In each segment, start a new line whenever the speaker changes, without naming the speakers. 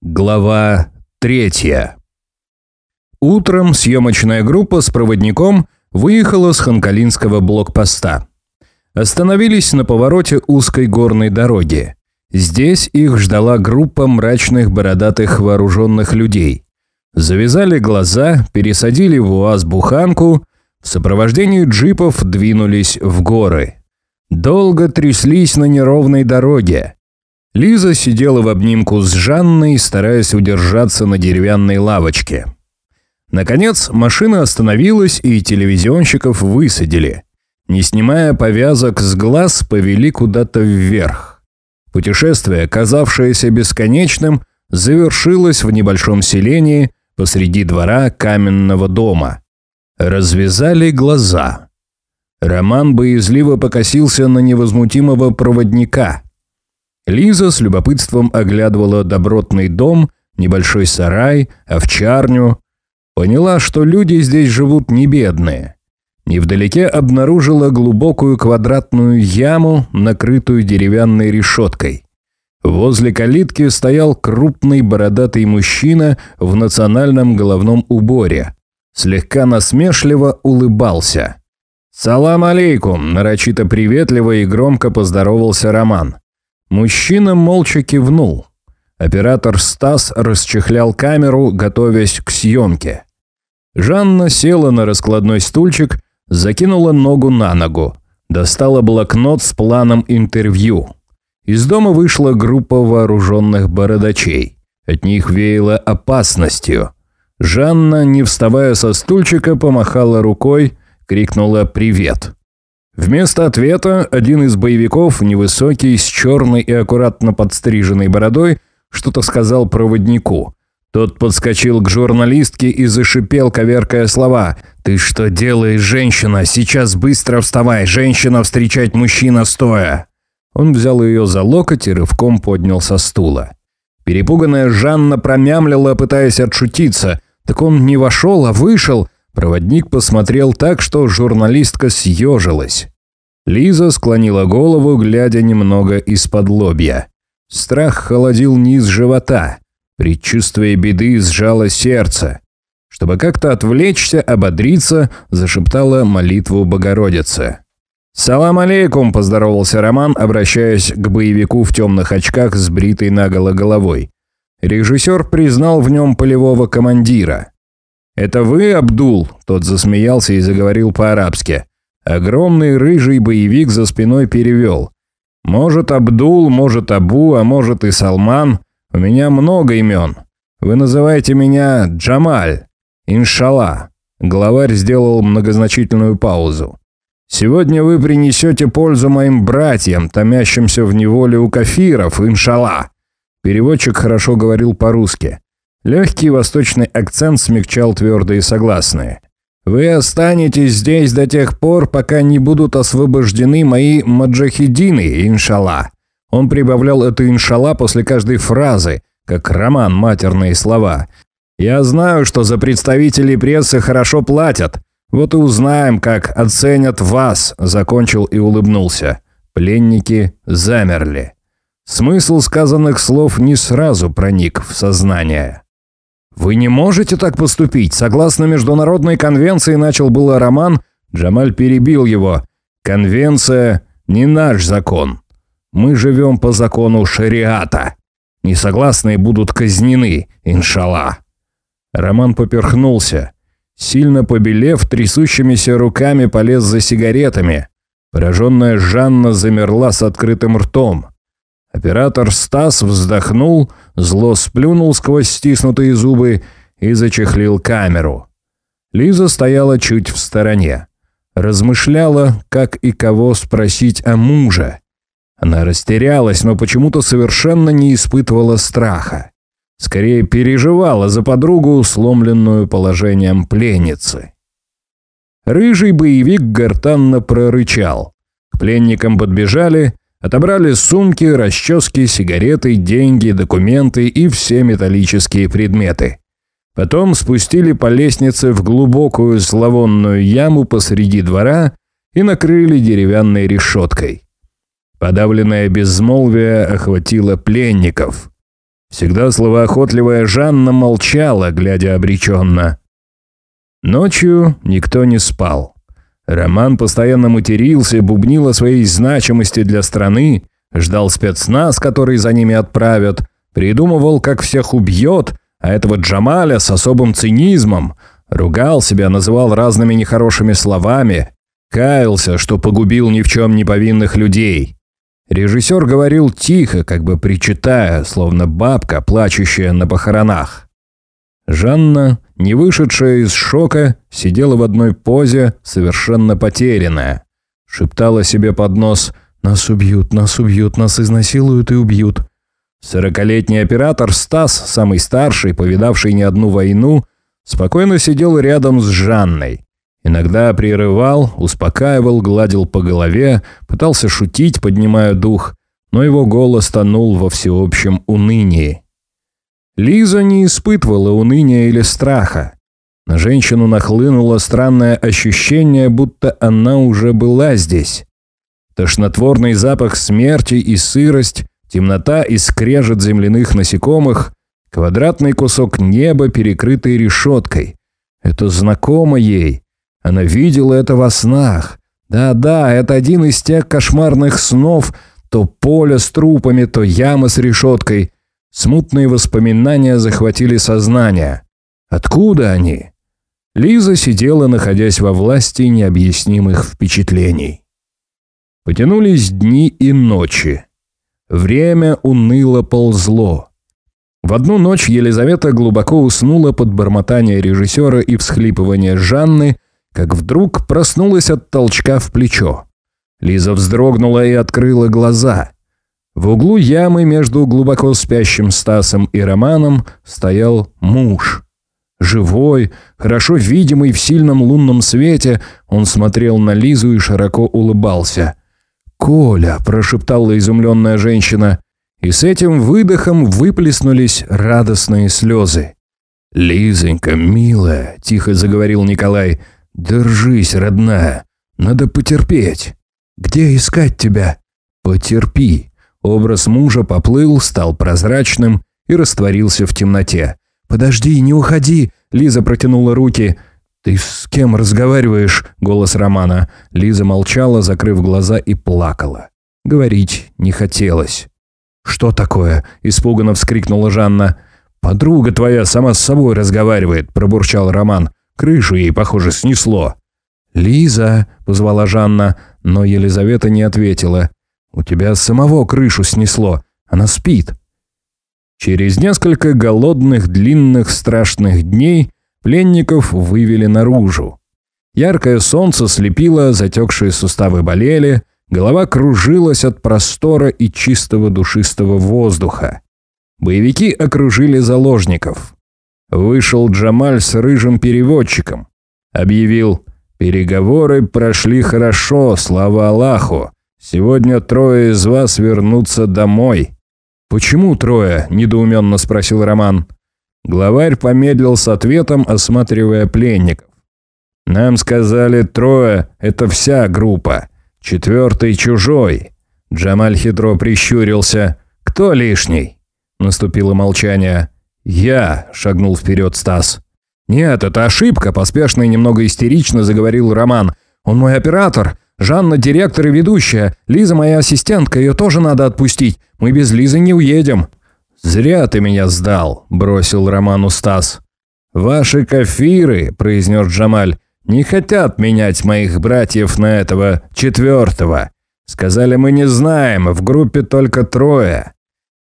Глава третья. Утром съемочная группа с проводником выехала с Ханкалинского блокпоста. Остановились на повороте узкой горной дороги. Здесь их ждала группа мрачных бородатых вооруженных людей. Завязали глаза, пересадили в УАЗ буханку, в сопровождении джипов двинулись в горы. Долго тряслись на неровной дороге. Лиза сидела в обнимку с Жанной, стараясь удержаться на деревянной лавочке. Наконец, машина остановилась, и телевизионщиков высадили. Не снимая повязок с глаз, повели куда-то вверх. Путешествие, казавшееся бесконечным, завершилось в небольшом селении посреди двора каменного дома. Развязали глаза. Роман боязливо покосился на невозмутимого проводника – Лиза с любопытством оглядывала добротный дом, небольшой сарай, овчарню. Поняла, что люди здесь живут не бедные. Невдалеке обнаружила глубокую квадратную яму, накрытую деревянной решеткой. Возле калитки стоял крупный бородатый мужчина в национальном головном уборе. Слегка насмешливо улыбался. «Салам алейкум!» – нарочито приветливо и громко поздоровался Роман. Мужчина молча кивнул. Оператор Стас расчехлял камеру, готовясь к съемке. Жанна села на раскладной стульчик, закинула ногу на ногу, достала блокнот с планом интервью. Из дома вышла группа вооруженных бородачей. От них веяло опасностью. Жанна, не вставая со стульчика, помахала рукой, крикнула «Привет!». Вместо ответа один из боевиков, невысокий, с черной и аккуратно подстриженной бородой, что-то сказал проводнику. Тот подскочил к журналистке и зашипел, коверкая слова. «Ты что делаешь, женщина? Сейчас быстро вставай! Женщина встречать мужчина стоя!» Он взял ее за локоть и рывком поднял со стула. Перепуганная Жанна промямлила, пытаясь отшутиться. Так он не вошел, а вышел – Проводник посмотрел так, что журналистка съежилась. Лиза склонила голову, глядя немного из-под лобья. Страх холодил низ живота. Предчувствие беды сжало сердце. Чтобы как-то отвлечься, ободриться, зашептала молитву Богородицы. «Салам алейкум!» – поздоровался Роман, обращаясь к боевику в темных очках с бритой наголо головой. Режиссер признал в нем полевого командира. «Это вы, Абдул?» – тот засмеялся и заговорил по-арабски. Огромный рыжий боевик за спиной перевел. «Может, Абдул, может, Абу, а может и Салман. У меня много имен. Вы называете меня Джамаль. Иншалла». Главарь сделал многозначительную паузу. «Сегодня вы принесете пользу моим братьям, томящимся в неволе у кафиров, иншалла». Переводчик хорошо говорил по-русски. Легкий восточный акцент смягчал твердые согласные. «Вы останетесь здесь до тех пор, пока не будут освобождены мои маджахидины, иншалла». Он прибавлял это иншалла после каждой фразы, как роман матерные слова. «Я знаю, что за представителей прессы хорошо платят. Вот и узнаем, как оценят вас», – закончил и улыбнулся. Пленники замерли. Смысл сказанных слов не сразу проник в сознание. «Вы не можете так поступить. Согласно международной конвенции начал было роман, Джамаль перебил его. Конвенция не наш закон. Мы живем по закону шариата. Несогласные будут казнены, иншалла». Роман поперхнулся. Сильно побелев, трясущимися руками полез за сигаретами. Пораженная Жанна замерла с открытым ртом. Оператор Стас вздохнул, зло сплюнул сквозь стиснутые зубы и зачехлил камеру. Лиза стояла чуть в стороне. Размышляла, как и кого спросить о муже. Она растерялась, но почему-то совершенно не испытывала страха. Скорее переживала за подругу, сломленную положением пленницы. Рыжий боевик гортанно прорычал. К пленникам подбежали, Отобрали сумки, расчески, сигареты, деньги, документы и все металлические предметы. Потом спустили по лестнице в глубокую зловонную яму посреди двора и накрыли деревянной решеткой. Подавленное безмолвие охватило пленников. Всегда словоохотливая Жанна молчала, глядя обреченно. Ночью никто не спал. Роман постоянно матерился, бубнил о своей значимости для страны, ждал спецназ, который за ними отправят, придумывал, как всех убьет, а этого Джамаля с особым цинизмом, ругал себя, называл разными нехорошими словами, каялся, что погубил ни в чем не повинных людей. Режиссер говорил тихо, как бы причитая, словно бабка, плачущая на похоронах. Жанна, не вышедшая из шока, сидела в одной позе, совершенно потерянная. Шептала себе под нос «Нас убьют, нас убьют, нас изнасилуют и убьют». Сорокалетний оператор Стас, самый старший, повидавший не одну войну, спокойно сидел рядом с Жанной. Иногда прерывал, успокаивал, гладил по голове, пытался шутить, поднимая дух, но его голос тонул во всеобщем унынии. Лиза не испытывала уныния или страха. На женщину нахлынуло странное ощущение, будто она уже была здесь. Тошнотворный запах смерти и сырость, темнота и скрежет земляных насекомых, квадратный кусок неба, перекрытый решеткой. Это знакомо ей. Она видела это во снах. Да-да, это один из тех кошмарных снов, то поле с трупами, то яма с решеткой – Смутные воспоминания захватили сознание. Откуда они? Лиза сидела, находясь во власти необъяснимых впечатлений. Потянулись дни и ночи. Время уныло ползло. В одну ночь Елизавета глубоко уснула под бормотание режиссера и всхлипывание Жанны, как вдруг проснулась от толчка в плечо. Лиза вздрогнула и открыла глаза. В углу ямы между глубоко спящим Стасом и Романом стоял муж. Живой, хорошо видимый в сильном лунном свете, он смотрел на Лизу и широко улыбался. «Коля!» – прошептала изумленная женщина. И с этим выдохом выплеснулись радостные слезы. «Лизонька, милая!» – тихо заговорил Николай. «Держись, родная. Надо потерпеть. Где искать тебя? Потерпи. Образ мужа поплыл, стал прозрачным и растворился в темноте. «Подожди, не уходи!» Лиза протянула руки. «Ты с кем разговариваешь?» – голос Романа. Лиза молчала, закрыв глаза и плакала. Говорить не хотелось. «Что такое?» – испуганно вскрикнула Жанна. «Подруга твоя сама с собой разговаривает», – пробурчал Роман. «Крышу ей, похоже, снесло». «Лиза!» – позвала Жанна, но Елизавета не ответила. У тебя самого крышу снесло. Она спит». Через несколько голодных, длинных, страшных дней пленников вывели наружу. Яркое солнце слепило, затекшие суставы болели, голова кружилась от простора и чистого душистого воздуха. Боевики окружили заложников. Вышел Джамаль с рыжим переводчиком. Объявил «Переговоры прошли хорошо, слава Аллаху. Сегодня трое из вас вернутся домой». «Почему трое?» – недоуменно спросил Роман. Главарь помедлил с ответом, осматривая пленников. «Нам сказали трое – это вся группа. Четвертый чужой». Джамаль хитро прищурился. «Кто лишний?» Наступило молчание. «Я», – шагнул вперед Стас. «Нет, это ошибка», – поспешно и немного истерично заговорил Роман. «Он мой оператор. Жанна – директор и ведущая. Лиза – моя ассистентка, ее тоже надо отпустить. Мы без Лизы не уедем». «Зря ты меня сдал», – бросил Роману Стас. «Ваши кафиры», – произнес Джамаль, – «не хотят менять моих братьев на этого четвертого. Сказали, мы не знаем, в группе только трое.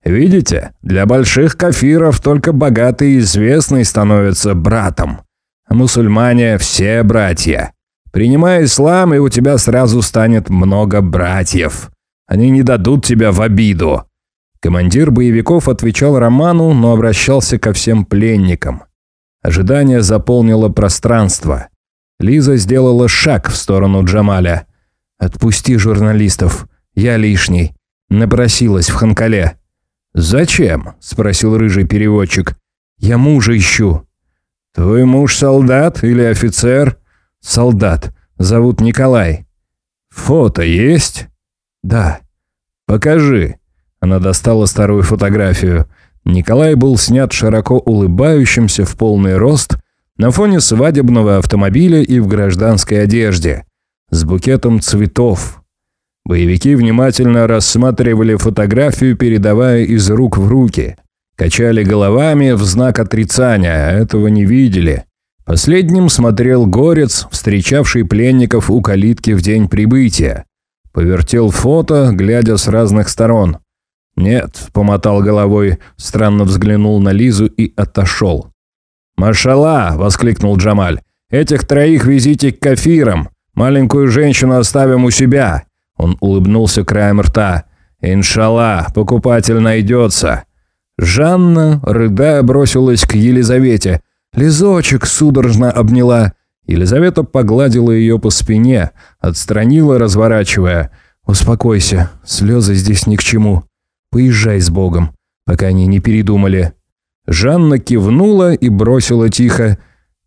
Видите, для больших кафиров только богатый и известный становится братом. А мусульмане – все братья. Принимай ислам, и у тебя сразу станет много братьев. Они не дадут тебя в обиду». Командир боевиков отвечал Роману, но обращался ко всем пленникам. Ожидание заполнило пространство. Лиза сделала шаг в сторону Джамаля. «Отпусти журналистов. Я лишний». Напросилась в Ханкале. «Зачем?» – спросил рыжий переводчик. «Я мужа ищу». «Твой муж солдат или офицер?» Солдат. Зовут Николай. Фото есть? Да. Покажи. Она достала старую фотографию. Николай был снят широко улыбающимся в полный рост на фоне свадебного автомобиля и в гражданской одежде, с букетом цветов. Боевики внимательно рассматривали фотографию, передавая из рук в руки. Качали головами в знак отрицания, а этого не видели. Последним смотрел горец, встречавший пленников у калитки в день прибытия. Повертел фото, глядя с разных сторон. «Нет», — помотал головой, странно взглянул на Лизу и отошел. «Машала!» – воскликнул Джамаль. «Этих троих везите к кафирам. Маленькую женщину оставим у себя». Он улыбнулся краем рта. «Иншалла, покупатель найдется». Жанна, рыдая, бросилась к Елизавете. Лизочек судорожно обняла. Елизавета погладила ее по спине, отстранила, разворачивая. «Успокойся, слезы здесь ни к чему. Поезжай с Богом, пока они не передумали». Жанна кивнула и бросила тихо.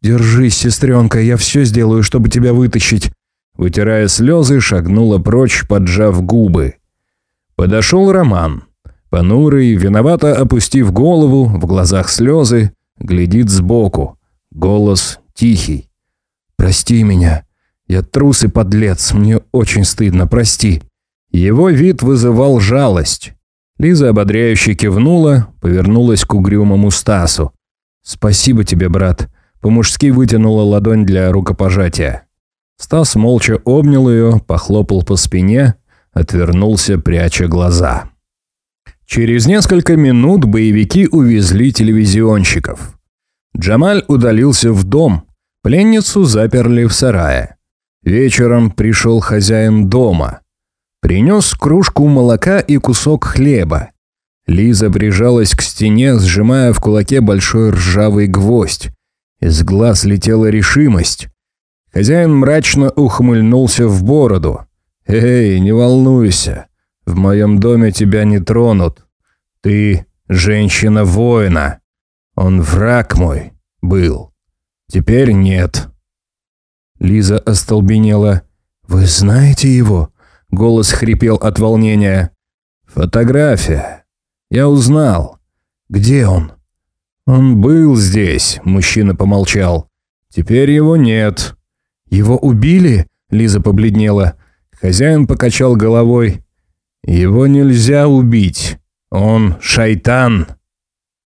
«Держись, сестренка, я все сделаю, чтобы тебя вытащить». Вытирая слезы, шагнула прочь, поджав губы. Подошел Роман. Понурый, виновато опустив голову, в глазах слезы, глядит сбоку. Голос тихий. «Прости меня. Я трус и подлец, мне очень стыдно, прости». Его вид вызывал жалость. Лиза ободряюще кивнула, повернулась к угрюмому Стасу. «Спасибо тебе, брат». По-мужски вытянула ладонь для рукопожатия. Стас молча обнял ее, похлопал по спине, отвернулся, пряча глаза. Через несколько минут боевики увезли телевизионщиков. Джамаль удалился в дом, пленницу заперли в сарае. Вечером пришел хозяин дома. Принес кружку молока и кусок хлеба. Лиза прижалась к стене, сжимая в кулаке большой ржавый гвоздь. Из глаз летела решимость. Хозяин мрачно ухмыльнулся в бороду. «Эй, не волнуйся. В моем доме тебя не тронут. Ты женщина-воина. Он враг мой был. Теперь нет». Лиза остолбенела. «Вы знаете его?» Голос хрипел от волнения. «Фотография. Я узнал. Где он?» «Он был здесь», – мужчина помолчал. «Теперь его нет». «Его убили?» – Лиза побледнела. Хозяин покачал головой. «Его нельзя убить. Он шайтан».